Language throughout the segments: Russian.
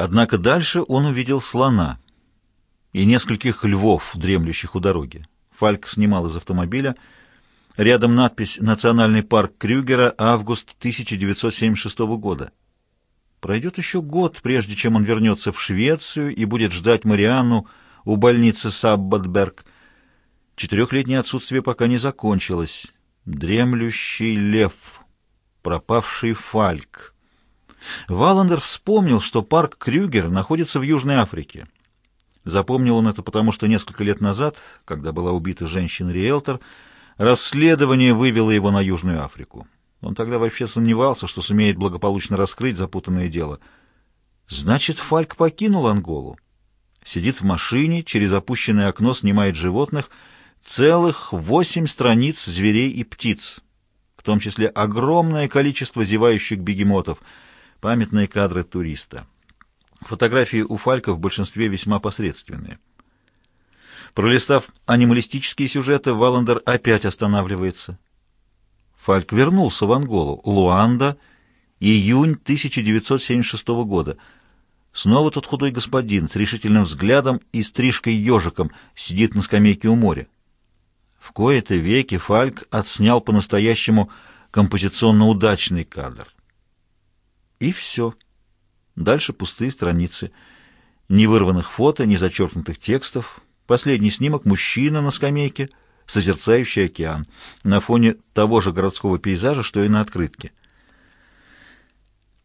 Однако дальше он увидел слона и нескольких львов, дремлющих у дороги. Фальк снимал из автомобиля. Рядом надпись «Национальный парк Крюгера, август 1976 года». Пройдет еще год, прежде чем он вернется в Швецию и будет ждать Марианну у больницы Саббатберг. Четырехлетнее отсутствие пока не закончилось. Дремлющий лев, пропавший Фальк. Валандер вспомнил, что парк Крюгер находится в Южной Африке. Запомнил он это потому, что несколько лет назад, когда была убита женщина-риэлтор, расследование вывело его на Южную Африку. Он тогда вообще сомневался, что сумеет благополучно раскрыть запутанное дело. Значит, Фальк покинул Анголу. Сидит в машине, через опущенное окно снимает животных, целых восемь страниц зверей и птиц, в том числе огромное количество зевающих бегемотов, памятные кадры туриста. Фотографии у Фалька в большинстве весьма посредственные. Пролистав анималистические сюжеты, Валандер опять останавливается. Фальк вернулся в Анголу. Луанда, июнь 1976 года. Снова тот худой господин с решительным взглядом и стрижкой ежиком сидит на скамейке у моря. В кои-то веки Фальк отснял по-настоящему композиционно удачный кадр. И все. Дальше пустые страницы. Ни вырванных фото, ни зачеркнутых текстов. Последний снимок — мужчина на скамейке, созерцающий океан, на фоне того же городского пейзажа, что и на открытке.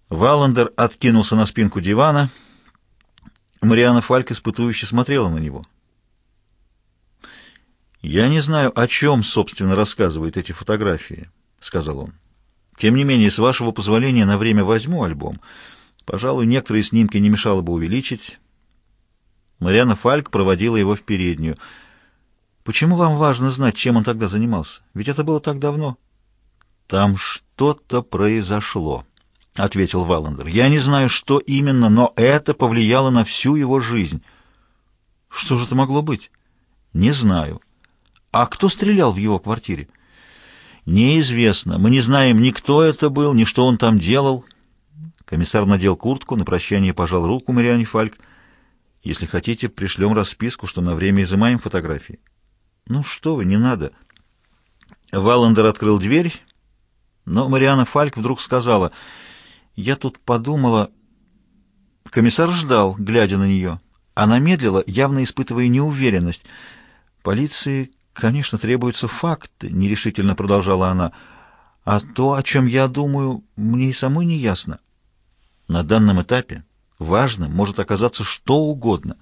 Валандер откинулся на спинку дивана. Мариана Фальк испытующе смотрела на него. «Я не знаю, о чем, собственно, рассказывают эти фотографии», — сказал он. «Тем не менее, с вашего позволения на время возьму альбом». Пожалуй, некоторые снимки не мешало бы увеличить. Мариана Фальк проводила его в переднюю. «Почему вам важно знать, чем он тогда занимался? Ведь это было так давно». «Там что-то произошло», — ответил Валандер. «Я не знаю, что именно, но это повлияло на всю его жизнь». «Что же это могло быть?» «Не знаю». «А кто стрелял в его квартире?» «Неизвестно. Мы не знаем ни кто это был, ни что он там делал». Комиссар надел куртку, на прощание пожал руку Мариане Фальк. «Если хотите, пришлем расписку, что на время изымаем фотографии». «Ну что вы, не надо». Валандер открыл дверь, но Мариана Фальк вдруг сказала, «Я тут подумала...» Комиссар ждал, глядя на нее. Она медлила, явно испытывая неуверенность. «Полиции, конечно, требуются факты», — нерешительно продолжала она. «А то, о чем я думаю, мне и самой не ясно». На данном этапе важным может оказаться что угодно.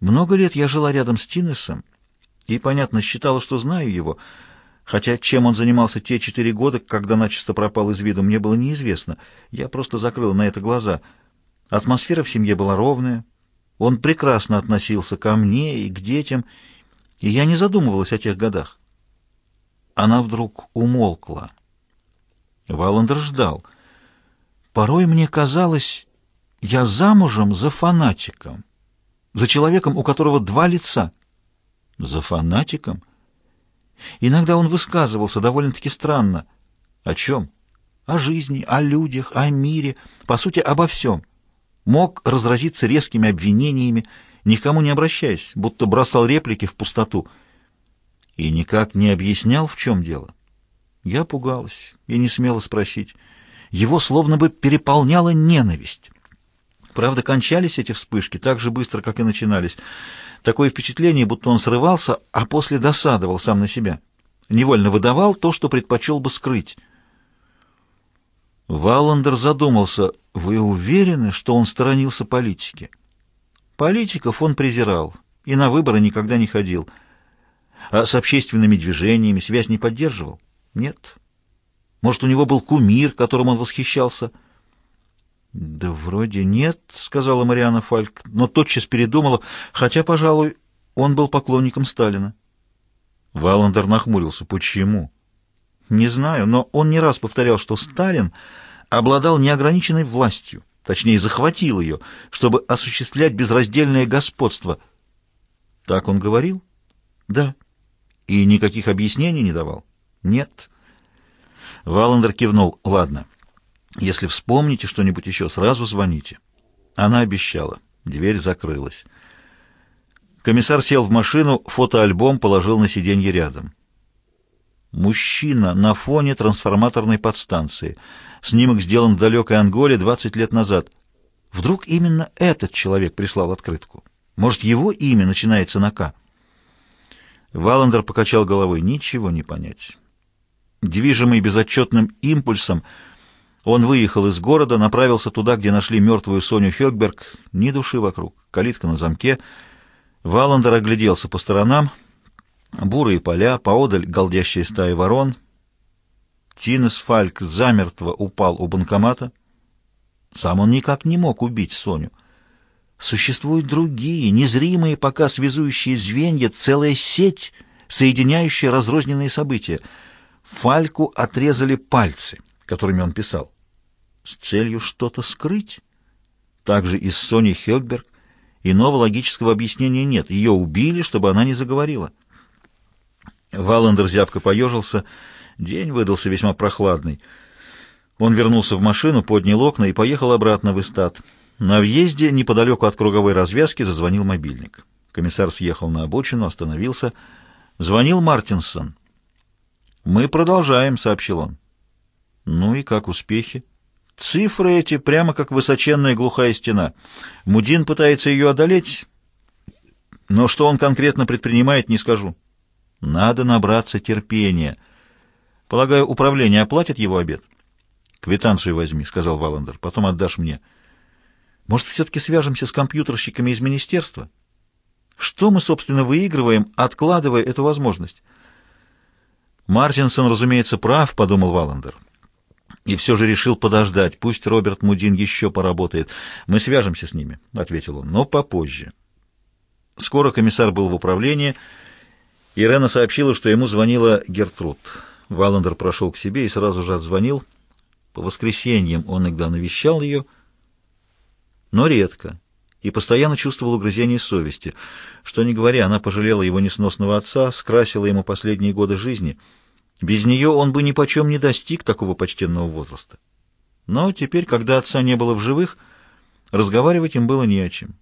Много лет я жила рядом с Тинесом и, понятно, считала, что знаю его, хотя чем он занимался те четыре года, когда начисто пропал из виду, мне было неизвестно. Я просто закрыла на это глаза. Атмосфера в семье была ровная, он прекрасно относился ко мне и к детям, я не задумывалась о тех годах. Она вдруг умолкла. Валандер ждал — Порой мне казалось, я замужем за фанатиком, за человеком, у которого два лица. За фанатиком? Иногда он высказывался довольно-таки странно. О чем? О жизни, о людях, о мире, по сути, обо всем. Мог разразиться резкими обвинениями, никому не обращаясь, будто бросал реплики в пустоту. И никак не объяснял, в чем дело. Я пугалась и не смела спросить. Его словно бы переполняла ненависть. Правда, кончались эти вспышки так же быстро, как и начинались. Такое впечатление, будто он срывался, а после досадовал сам на себя. Невольно выдавал то, что предпочел бы скрыть. Валандер задумался. «Вы уверены, что он сторонился политики?» Политиков он презирал и на выборы никогда не ходил. А с общественными движениями связь не поддерживал? Нет. Может, у него был кумир, которым он восхищался? «Да вроде нет», — сказала Мариана Фальк, но тотчас передумала, хотя, пожалуй, он был поклонником Сталина. Валандер нахмурился. «Почему?» «Не знаю, но он не раз повторял, что Сталин обладал неограниченной властью, точнее, захватил ее, чтобы осуществлять безраздельное господство». «Так он говорил?» «Да». «И никаких объяснений не давал?» «Нет». Валандер кивнул. «Ладно, если вспомните что-нибудь еще, сразу звоните. Она обещала. Дверь закрылась. Комиссар сел в машину, фотоальбом положил на сиденье рядом. Мужчина на фоне трансформаторной подстанции. Снимок сделан в далекой Анголе 20 лет назад. Вдруг именно этот человек прислал открытку? Может, его имя начинается на «К»? Валандер покачал головой. Ничего не понять. Движимый безотчетным импульсом, он выехал из города, направился туда, где нашли мертвую Соню Хёкберг. Ни души вокруг. Калитка на замке. Валандер огляделся по сторонам. Бурые поля, поодаль голдящая стая ворон. Тинес Фальк замертво упал у банкомата. Сам он никак не мог убить Соню. Существуют другие, незримые пока связующие звенья, целая сеть, соединяющая разрозненные события. Фальку отрезали пальцы, которыми он писал, с целью что-то скрыть. Также и с Соней Хёкберг иного логического объяснения нет. Ее убили, чтобы она не заговорила. Валандер зябко поежился. День выдался весьма прохладный. Он вернулся в машину, поднял окна и поехал обратно в Истат. На въезде, неподалеку от круговой развязки, зазвонил мобильник. Комиссар съехал на обочину, остановился. Звонил Мартинсон. «Мы продолжаем», — сообщил он. «Ну и как успехи?» «Цифры эти прямо как высоченная глухая стена. Мудин пытается ее одолеть, но что он конкретно предпринимает, не скажу». Надо набраться терпения. Полагаю, управление оплатит его обед? Квитанцию возьми, сказал Валандер. Потом отдашь мне. Может, все-таки свяжемся с компьютерщиками из министерства? Что мы, собственно, выигрываем, откладывая эту возможность? Мартинсон, разумеется, прав, подумал Валандер. И все же решил подождать. Пусть Роберт Мудин еще поработает. Мы свяжемся с ними, ответил он, но попозже. Скоро комиссар был в управлении, Ирена сообщила, что ему звонила Гертруд. Валандер прошел к себе и сразу же отзвонил. По воскресеньям он иногда навещал ее, но редко, и постоянно чувствовал угрызение совести. Что ни говоря, она пожалела его несносного отца, скрасила ему последние годы жизни. Без нее он бы ни почем не достиг такого почтенного возраста. Но теперь, когда отца не было в живых, разговаривать им было не о чем.